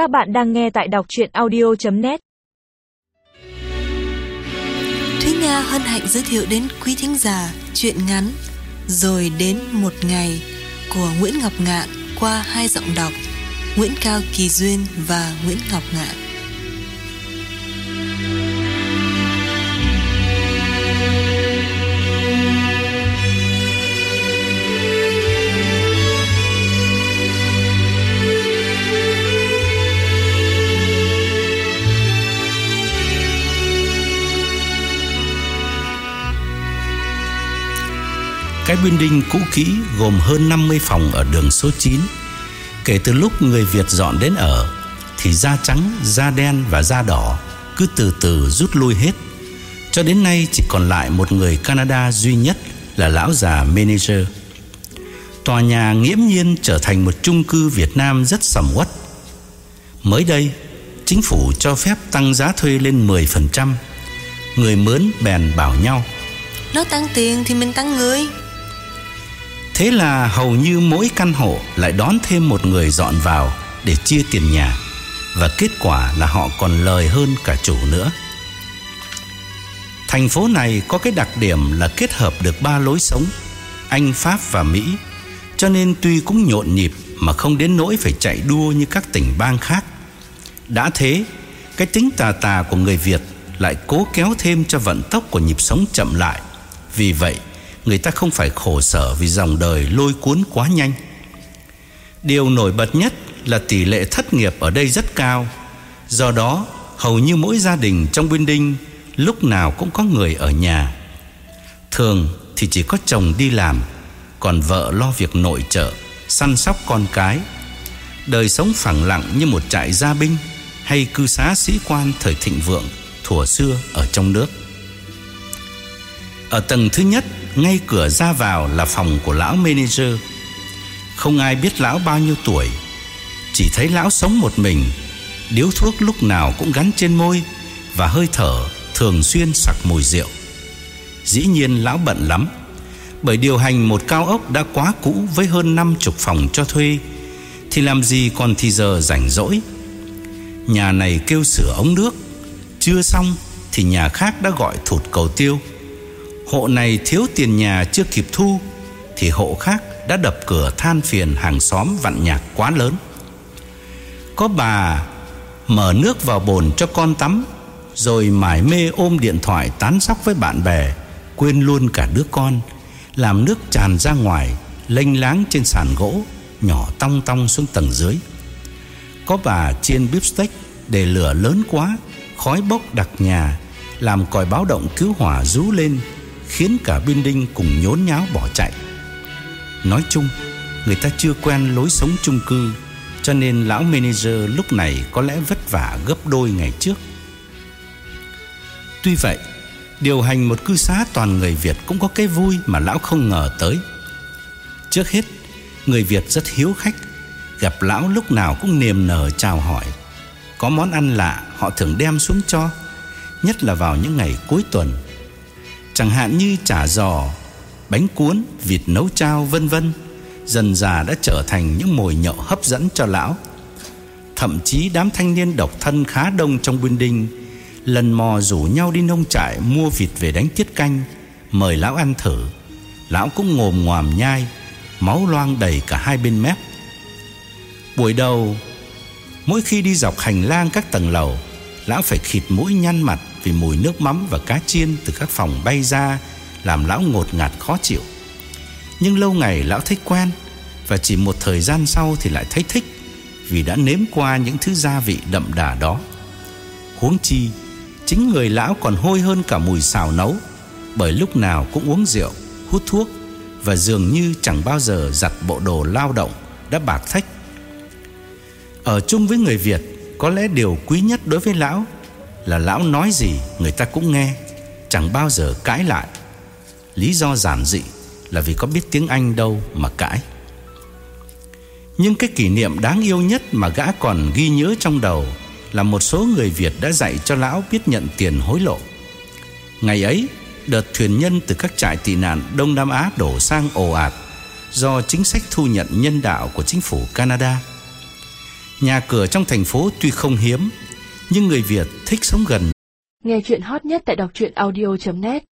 Các bạn đang nghe tại đọc chuyện audio.net Thúy Nga hân hạnh giới thiệu đến quý thính giả chuyện ngắn Rồi đến một ngày của Nguyễn Ngọc Ngạn qua hai giọng đọc Nguyễn Cao Kỳ Duyên và Nguyễn Ngọc Ngạn. Cái building cũ kỹ gồm hơn 50 phòng ở đường số 9 Kể từ lúc người Việt dọn đến ở Thì da trắng, da đen và da đỏ Cứ từ từ rút lui hết. Cho đến nay chỉ còn lại một người Canada duy nhất Là lão già manager. Tòa nhà nghiễm nhiên trở thành một chung cư Việt Nam rất sầm uất. Mới đây Chính phủ cho phép tăng giá thuê lên 10% Người mướn bèn bảo nhau Nó tăng tiền thì mình tăng người. Thế là hầu như mỗi căn hộ lại đón thêm một người dọn vào để chia tiền nhà và kết quả là họ còn lời hơn cả chủ nữa. Thành phố này có cái đặc điểm là kết hợp được ba lối sống, Anh, Pháp và Mỹ, cho nên tuy cũng nhộn nhịp mà không đến nỗi phải chạy đua như các tỉnh bang khác. Đã thế, cái tính tà tà của người Việt lại cố kéo thêm cho vận tốc của nhịp sống chậm lại. Vì vậy, người ta không phải khổ sở vì dòng đời lôi cuốn quá nhanh. Điều nổi bật nhất là tỷ lệ thất nghiệp ở đây rất cao. Do đó, hầu như mỗi gia đình trong building lúc nào cũng có người ở nhà. Thường thì chỉ có chồng đi làm, còn vợ lo việc nội trợ, săn sóc con cái. Đời sống phẳng lặng như một trại gia binh hay cư xá sĩ quan thời thịnh vượng thuở xưa ở trong nước. Ở tầng thứ nhất ngay cửa ra vào là phòng của lão manager. Không ai biết lão bao nhiêu tuổi. Chỉ thấy lão sống một mình. Điếu thuốc lúc nào cũng gắn trên môi Và hơi thở thường xuyên sặc mùi rượu. Dĩ nhiên lão bận lắm, Bởi điều hành một cao ốc đã quá cũ Với hơn năm chục phòng cho thuê, Thì làm gì còn thì giờ rảnh rỗi. Nhà này kêu sửa ống nước, Chưa xong Thì nhà khác đã gọi thụt cầu tiêu. Hộ này thiếu tiền nhà chưa kịp thu, Thì hộ khác đã đập cửa than phiền hàng xóm vặn nhạc quá lớn. Có bà mở nước vào bồn cho con tắm, Rồi mải mê ôm điện thoại tán sóc với bạn bè, Quên luôn cả đứa con, Làm nước tràn ra ngoài, Lênh láng trên sàn gỗ, Nhỏ tong tong xuống tầng dưới. Có bà chiên bíp steak Để lửa lớn quá, Khói bốc đặc nhà, Làm còi báo động cứu hỏa rú lên khiến cả building cùng nhốn nháo bỏ chạy. Nói chung, người ta chưa quen lối sống chung cư, cho nên lão manager lúc này có lẽ vất vả gấp đôi ngày trước. Tuy vậy, điều hành một cư xá toàn người Việt cũng có cái vui mà lão không ngờ tới. Trước hết, người Việt rất hiếu khách, gặp lão lúc nào cũng niềm nở chào hỏi. Có món ăn lạ họ thường đem xuống cho, nhất là vào những ngày cuối tuần Chẳng hạn như chả giò, bánh cuốn, vịt nấu chao vân vân, dần già đã trở thành những mồi nhậu hấp dẫn cho lão. Thậm chí đám thanh niên độc thân khá đông trong buôn đinh lần mò rủ nhau đi nông trại mua vịt về đánh tiết canh, mời lão ăn thử. Lão cũng ngồm ngoàm nhai, máu loang đầy cả hai bên mép. Buổi đầu, mỗi khi đi dọc hành lang các tầng lầu, lão phải khịt mũi nhăn mặt vì mùi nước mắm và cá chiên từ các phòng bay ra làm lão ngột ngạt khó chịu. Nhưng lâu ngày lão thích quen và chỉ một thời gian sau thì lại thấy thích vì đã nếm qua những thứ gia vị đậm đà đó. Huống chi, chính người lão còn hôi hơn cả mùi xào nấu bởi lúc nào cũng uống rượu, hút thuốc và dường như chẳng bao giờ giặt bộ đồ lao động đã bạc thách. Ở chung với người Việt, có lẽ điều quý nhất đối với lão là lão nói gì người ta cũng nghe, chẳng bao giờ cãi lại. Lý do giản dị là vì có biết tiếng Anh đâu mà cãi. Nhưng cái kỷ niệm đáng yêu nhất mà gã còn ghi nhớ trong đầu là một số người Việt đã dạy cho lão biết nhận tiền hối lộ. Ngày ấy, đợt thuyền nhân từ các trại tị nạn Đông Nam Á đổ sang ồ ạt do chính sách thu nhận nhân đạo của chính phủ Canada. Nhà cửa trong thành phố tuy không hiếm, nhưng người Việt thích sống gần. Nghe chuyện hot nhất tại đọc truyện audio.net